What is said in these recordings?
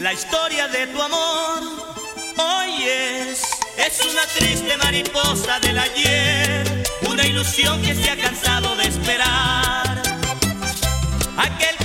La historia de tu amor hoy es, es una triste mariposa del ayer, una ilusión que se ha cansado de esperar. Aquel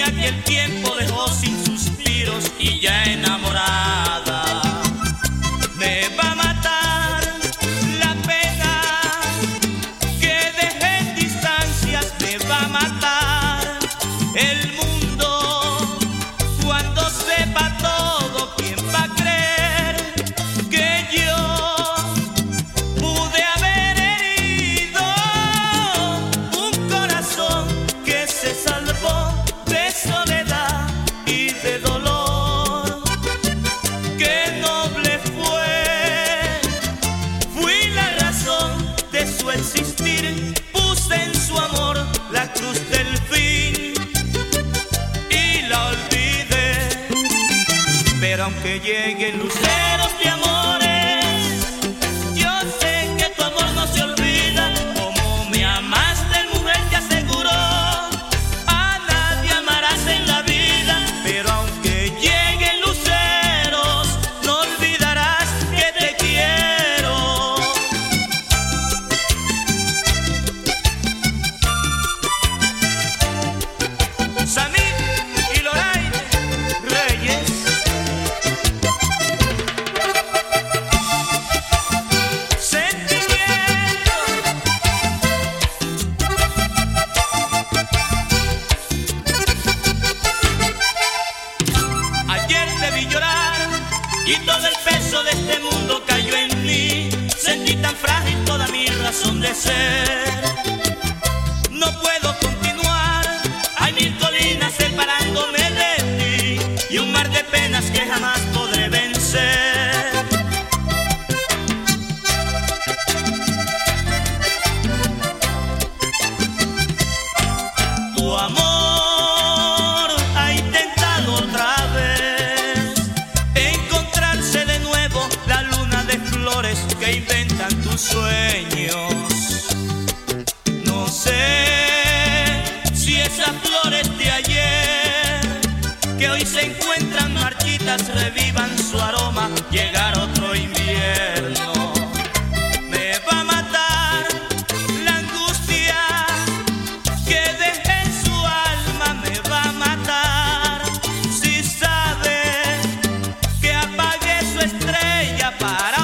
niña que el tiempo dejó sin suspiros y ya enamorada. Lleguen luceros de amores, yo sé que tu amor no se olvida. Como me amaste, mujer, te aseguro, a nadie amarás en la vida. Pero aunque lleguen luceros, no olvidarás que te quiero. Y todo el peso de este mundo cayó en mí. Sentí tan frágil toda mi razón de ser. encuentran marchitas, revivan su aroma, llegar otro invierno. Me va a matar la angustia que deje en su alma, me va a matar si sabe que apague su estrella para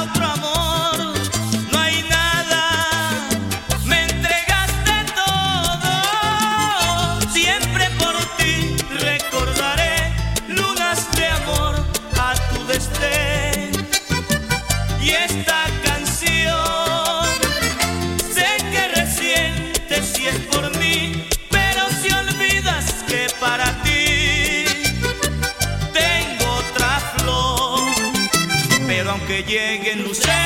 lleguen luces.